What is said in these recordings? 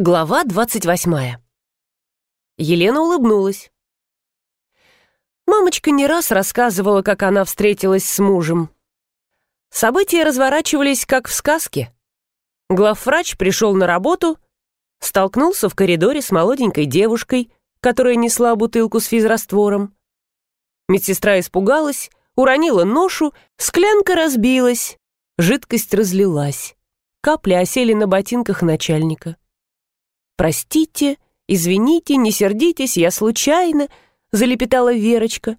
Глава 28. Елена улыбнулась. Мамочка не раз рассказывала, как она встретилась с мужем. События разворачивались, как в сказке. Главврач пришел на работу, столкнулся в коридоре с молоденькой девушкой, которая несла бутылку с физраствором. Медсестра испугалась, уронила ношу, склянка разбилась, жидкость разлилась. Капли осели на ботинках начальника. «Простите, извините, не сердитесь, я случайно», — залепетала Верочка.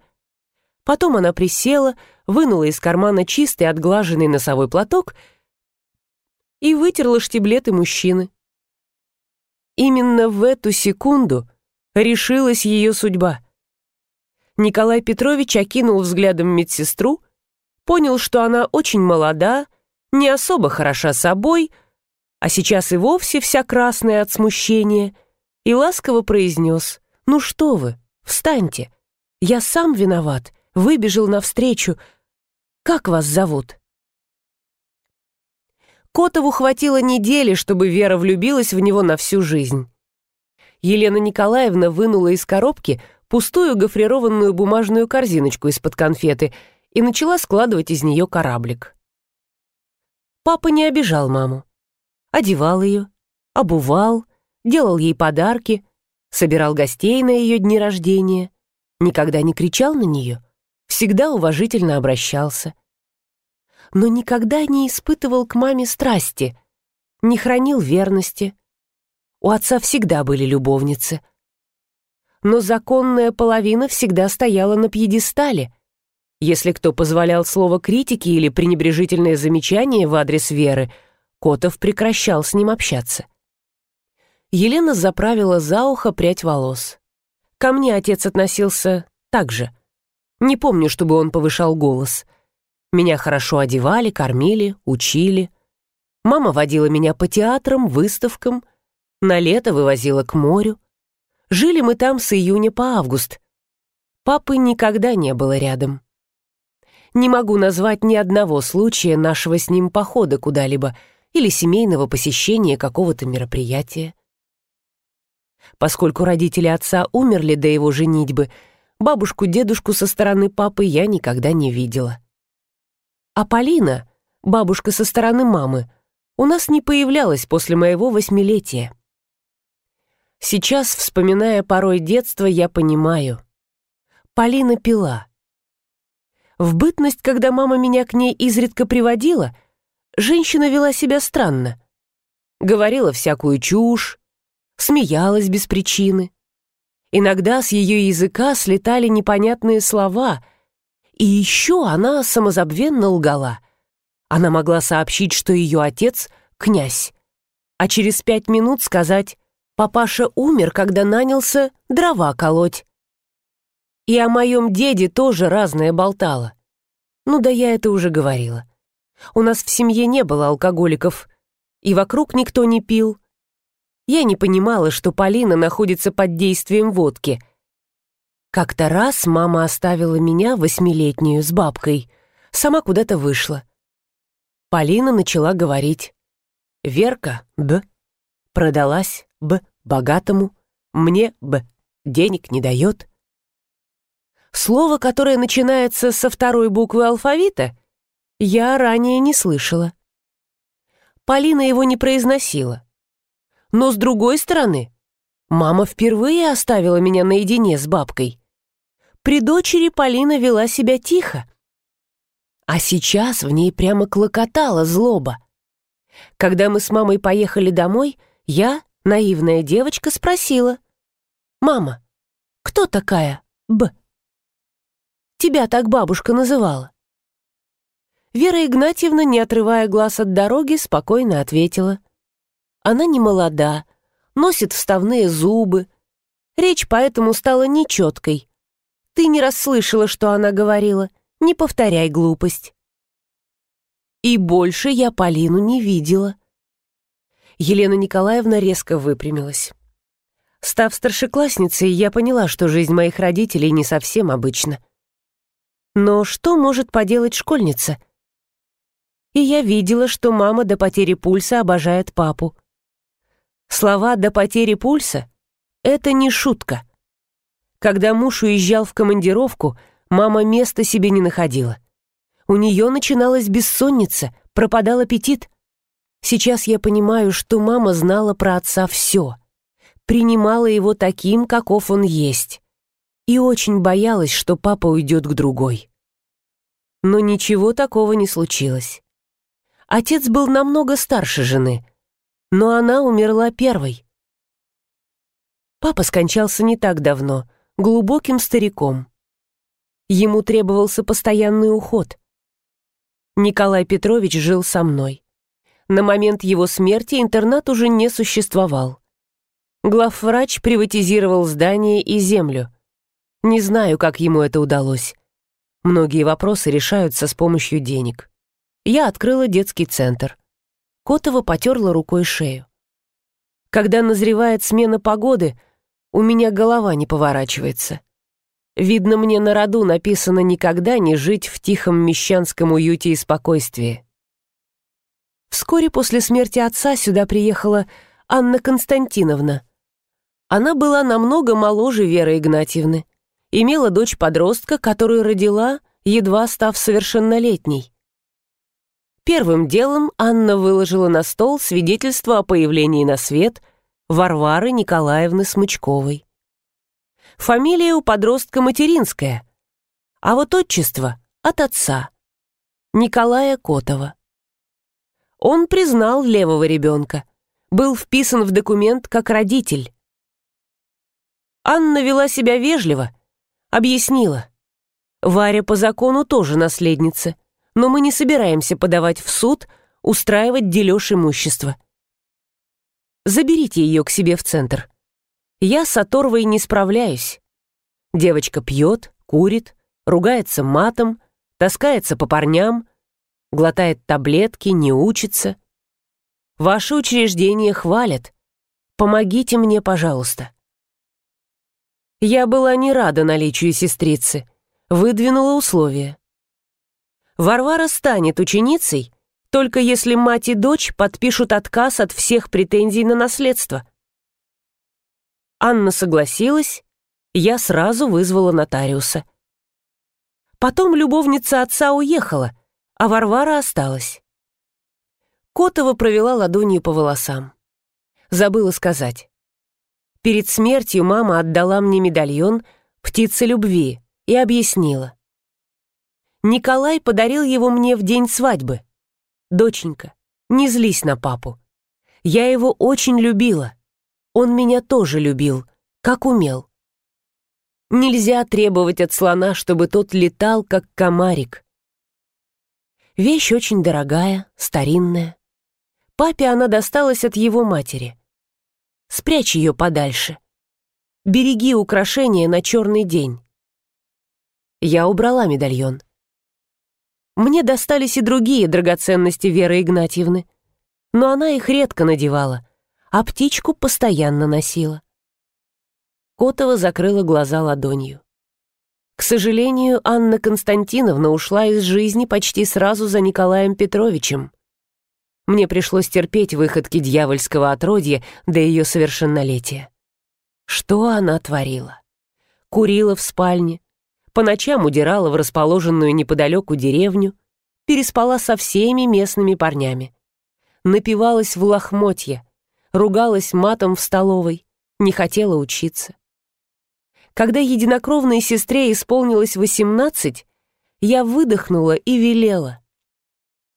Потом она присела, вынула из кармана чистый отглаженный носовой платок и вытерла штиблеты мужчины. Именно в эту секунду решилась ее судьба. Николай Петрович окинул взглядом медсестру, понял, что она очень молода, не особо хороша собой — а сейчас и вовсе вся красная от смущения, и ласково произнес «Ну что вы, встаньте, я сам виноват, выбежал навстречу. Как вас зовут?» Котову хватило недели, чтобы Вера влюбилась в него на всю жизнь. Елена Николаевна вынула из коробки пустую гофрированную бумажную корзиночку из-под конфеты и начала складывать из нее кораблик. Папа не обижал маму одевал ее, обувал, делал ей подарки, собирал гостей на ее дни рождения, никогда не кричал на нее, всегда уважительно обращался. Но никогда не испытывал к маме страсти, не хранил верности. У отца всегда были любовницы. Но законная половина всегда стояла на пьедестале. Если кто позволял слово критики или пренебрежительное замечание в адрес Веры — Котов прекращал с ним общаться. Елена заправила за ухо прядь волос. Ко мне отец относился так же. Не помню, чтобы он повышал голос. Меня хорошо одевали, кормили, учили. Мама водила меня по театрам, выставкам, на лето вывозила к морю. Жили мы там с июня по август. Папы никогда не было рядом. Не могу назвать ни одного случая нашего с ним похода куда-либо — или семейного посещения какого-то мероприятия. Поскольку родители отца умерли до его женитьбы, бабушку-дедушку со стороны папы я никогда не видела. А Полина, бабушка со стороны мамы, у нас не появлялась после моего восьмилетия. Сейчас, вспоминая порой детство, я понимаю. Полина пила. В бытность, когда мама меня к ней изредка приводила — женщина вела себя странно. Говорила всякую чушь, смеялась без причины. Иногда с ее языка слетали непонятные слова, и еще она самозабвенно лгала. Она могла сообщить, что ее отец — князь, а через пять минут сказать «папаша умер, когда нанялся дрова колоть». И о моем деде тоже разное болтала. Ну да я это уже говорила. У нас в семье не было алкоголиков, и вокруг никто не пил. Я не понимала, что Полина находится под действием водки. Как-то раз мама оставила меня, восьмилетнюю, с бабкой. Сама куда-то вышла. Полина начала говорить. «Верка, б, продалась, б, богатому, мне, б, денег не дает». Слово, которое начинается со второй буквы алфавита, я ранее не слышала. Полина его не произносила. Но с другой стороны, мама впервые оставила меня наедине с бабкой. При дочери Полина вела себя тихо. А сейчас в ней прямо клокотала злоба. Когда мы с мамой поехали домой, я, наивная девочка, спросила. «Мама, кто такая Б?» «Тебя так бабушка называла». Вера Игнатьевна, не отрывая глаз от дороги, спокойно ответила. Она не молода, носит вставные зубы. Речь поэтому стала нечеткой. Ты не расслышала, что она говорила. Не повторяй глупость. И больше я Полину не видела. Елена Николаевна резко выпрямилась. Став старшеклассницей, я поняла, что жизнь моих родителей не совсем обычна. Но что может поделать школьница — и я видела, что мама до потери пульса обожает папу. Слова «до потери пульса» — это не шутка. Когда муж уезжал в командировку, мама места себе не находила. У нее начиналась бессонница, пропадал аппетит. Сейчас я понимаю, что мама знала про отца все, принимала его таким, каков он есть, и очень боялась, что папа уйдет к другой. Но ничего такого не случилось. Отец был намного старше жены, но она умерла первой. Папа скончался не так давно, глубоким стариком. Ему требовался постоянный уход. Николай Петрович жил со мной. На момент его смерти интернат уже не существовал. Главврач приватизировал здание и землю. Не знаю, как ему это удалось. Многие вопросы решаются с помощью денег. Я открыла детский центр. Котова потерла рукой шею. Когда назревает смена погоды, у меня голова не поворачивается. Видно, мне на роду написано никогда не жить в тихом мещанском уюте и спокойствии. Вскоре после смерти отца сюда приехала Анна Константиновна. Она была намного моложе Веры Игнатьевны. Имела дочь-подростка, которую родила, едва став совершеннолетней. Первым делом Анна выложила на стол свидетельство о появлении на свет Варвары Николаевны Смычковой. Фамилия у подростка материнская, а вот отчество от отца, Николая Котова. Он признал левого ребенка, был вписан в документ как родитель. Анна вела себя вежливо, объяснила. Варя по закону тоже наследница, но мы не собираемся подавать в суд, устраивать дележ имущества. Заберите ее к себе в центр. Я с оторвой не справляюсь. Девочка пьет, курит, ругается матом, таскается по парням, глотает таблетки, не учится. Ваши учреждения хвалят. Помогите мне, пожалуйста. Я была не рада наличию сестрицы, выдвинула условия. Варвара станет ученицей, только если мать и дочь подпишут отказ от всех претензий на наследство. Анна согласилась, я сразу вызвала нотариуса. Потом любовница отца уехала, а Варвара осталась. Котова провела ладонью по волосам. Забыла сказать. Перед смертью мама отдала мне медальон «Птица любви» и объяснила. Николай подарил его мне в день свадьбы. Доченька, не злись на папу. Я его очень любила. Он меня тоже любил, как умел. Нельзя требовать от слона, чтобы тот летал, как комарик. Вещь очень дорогая, старинная. Папе она досталась от его матери. Спрячь ее подальше. Береги украшения на черный день. Я убрала медальон. Мне достались и другие драгоценности Веры Игнатьевны, но она их редко надевала, а птичку постоянно носила. Котова закрыла глаза ладонью. К сожалению, Анна Константиновна ушла из жизни почти сразу за Николаем Петровичем. Мне пришлось терпеть выходки дьявольского отродья до ее совершеннолетия. Что она творила? Курила в спальне, по ночам удирала в расположенную неподалеку деревню, переспала со всеми местными парнями. Напивалась в лохмотья, ругалась матом в столовой, не хотела учиться. Когда единокровной сестре исполнилось восемнадцать, я выдохнула и велела.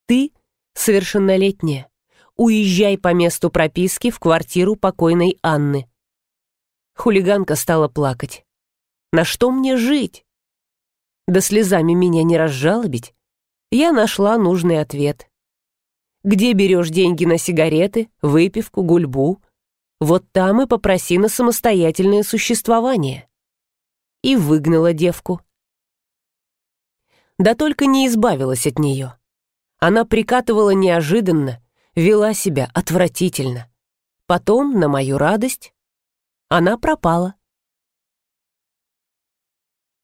«Ты, совершеннолетняя, уезжай по месту прописки в квартиру покойной Анны». Хулиганка стала плакать. «На что мне жить?» Да слезами меня не разжалобить. Я нашла нужный ответ. Где берешь деньги на сигареты, выпивку, гульбу? Вот там и попроси на самостоятельное существование. И выгнала девку. Да только не избавилась от нее. Она прикатывала неожиданно, вела себя отвратительно. Потом, на мою радость, она пропала.